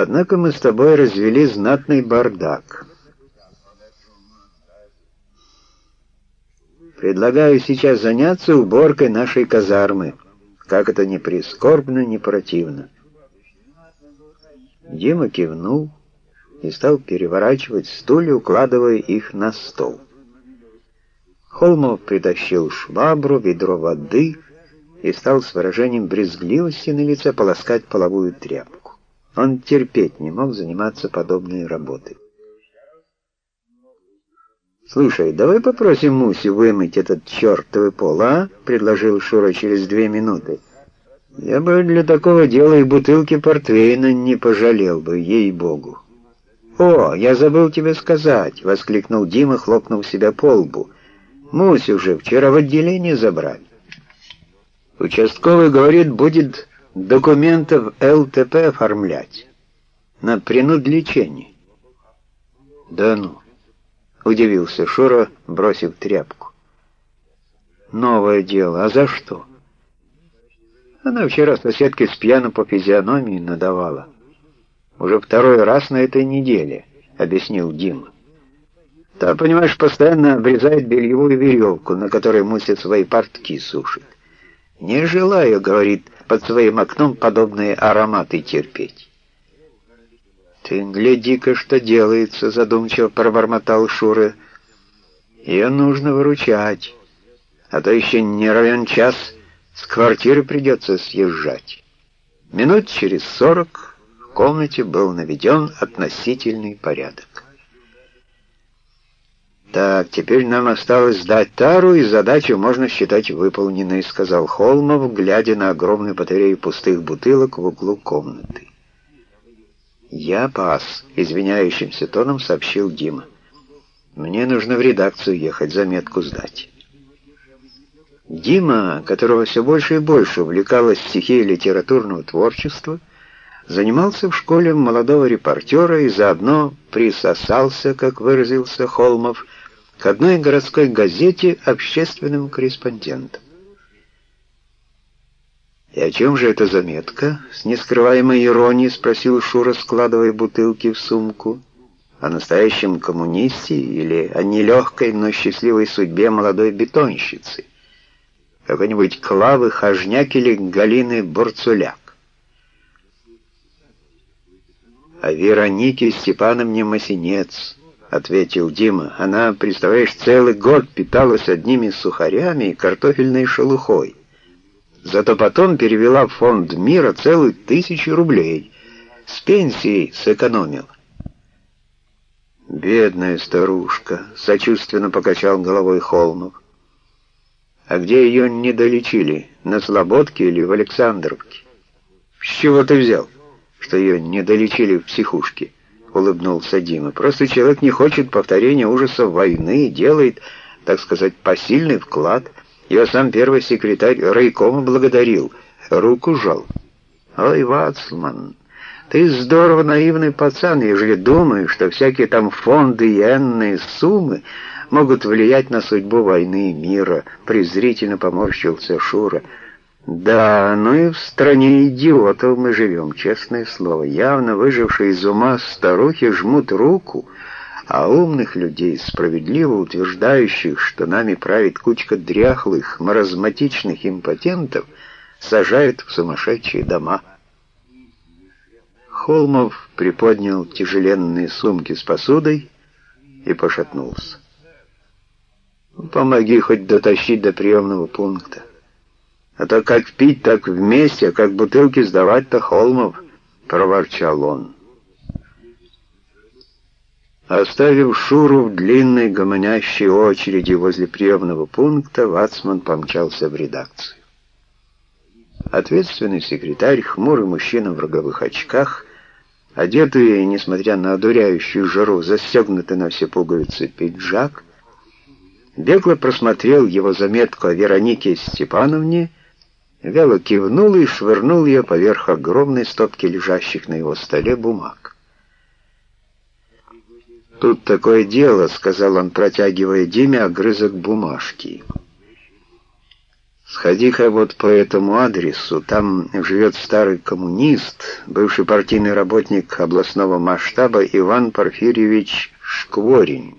Однако мы с тобой развели знатный бардак. Предлагаю сейчас заняться уборкой нашей казармы. Как это ни прискорбно, ни противно. Дима кивнул и стал переворачивать стулья, укладывая их на стол. Холмов притащил швабру, ведро воды и стал с выражением брезгливости на лице полоскать половую тряпку. Он терпеть не мог заниматься подобной работой. «Слушай, давай попросим Мусю вымыть этот чертовый пол, а?» — предложил Шура через две минуты. «Я бы для такого дела и бутылки портвейна не пожалел бы, ей-богу». «О, я забыл тебе сказать!» — воскликнул Дима, хлопнув себя по лбу. «Мусю уже вчера в отделение забрали». Участковый говорит, будет документов ЛТП оформлять на принудлечение. Да ну! Удивился Шура, бросив тряпку. Новое дело. А за что? Она вчера соседке с пьяно по физиономии надавала. Уже второй раз на этой неделе, объяснил Дима. Та, понимаешь, постоянно обрезает бельевую веревку, на которой мусит свои портки сушит. Не желаю, говорит, под своим окном подобные ароматы терпеть. «Ты гляди-ка, что делается!» — задумчиво пробормотал Шура. «Ее нужно выручать, а то еще не равен час с квартиры придется съезжать». Минут через сорок в комнате был наведен относительный порядок. «Так, теперь нам осталось сдать тару, и задачу можно считать выполненной», — сказал Холмов, глядя на огромную батарею пустых бутылок в углу комнаты. «Я пас», — извиняющимся тоном сообщил Дима. «Мне нужно в редакцию ехать, заметку сдать». Дима, которого все больше и больше увлекалась стихией литературного творчества, занимался в школе молодого репортера и заодно присосался, как выразился Холмов, к одной городской газете общественным корреспондентом. «И о чем же эта заметка?» — с нескрываемой иронией спросил Шура, складывая бутылки в сумку. «О настоящем коммунисте или о нелегкой, но счастливой судьбе молодой бетонщицы? Какой-нибудь Клавы Хожняк или Галины Бурцуляк?» «О Веронике Степановне Масинец», — ответил Дима. «Она, представляешь, целый год питалась одними сухарями и картофельной шелухой». Зато потом перевела в фонд мира целую тысячу рублей. С пенсией сэкономила. «Бедная старушка», — сочувственно покачал головой Холмов. «А где ее не долечили? На Слободке или в Александровке?» «С чего ты взял, что ее не долечили в психушке?» — улыбнулся Дима. «Просто человек не хочет повторения ужасов войны, делает, так сказать, посильный вклад». Ее сам первый секретарь райкома благодарил, руку жал. Ой, Вацман, ты здорово наивный пацан, ежели думаешь, что всякие там фонды и энные суммы могут влиять на судьбу войны и мира, презрительно поморщился Шура. Да, ну и в стране идиотов мы живем, честное слово. Явно выжившие из ума старухи жмут руку, а умных людей, справедливо утверждающих, что нами правит кучка дряхлых, маразматичных импотентов, сажают в сумасшедшие дома. Холмов приподнял тяжеленные сумки с посудой и пошатнулся. «Помоги хоть дотащить до приемного пункта. А то как пить, так вместе, а как бутылки сдавать-то, Холмов!» — проворчал он. Оставив Шуру в длинной гомонящей очереди возле приемного пункта, Вацман помчался в редакцию. Ответственный секретарь, хмурый мужчина в роговых очках, одетый, несмотря на одуряющую жару, застегнутый на все пуговицы пиджак, бегло просмотрел его заметку о Веронике Степановне, вяло кивнул и швырнул ее поверх огромной стопки лежащих на его столе бумаг. «Тут такое дело», — сказал он, протягивая Диме огрызок бумажки. Сходи-ка вот по этому адресу, там живет старый коммунист, бывший партийный работник областного масштаба Иван Порфирьевич Шкворень.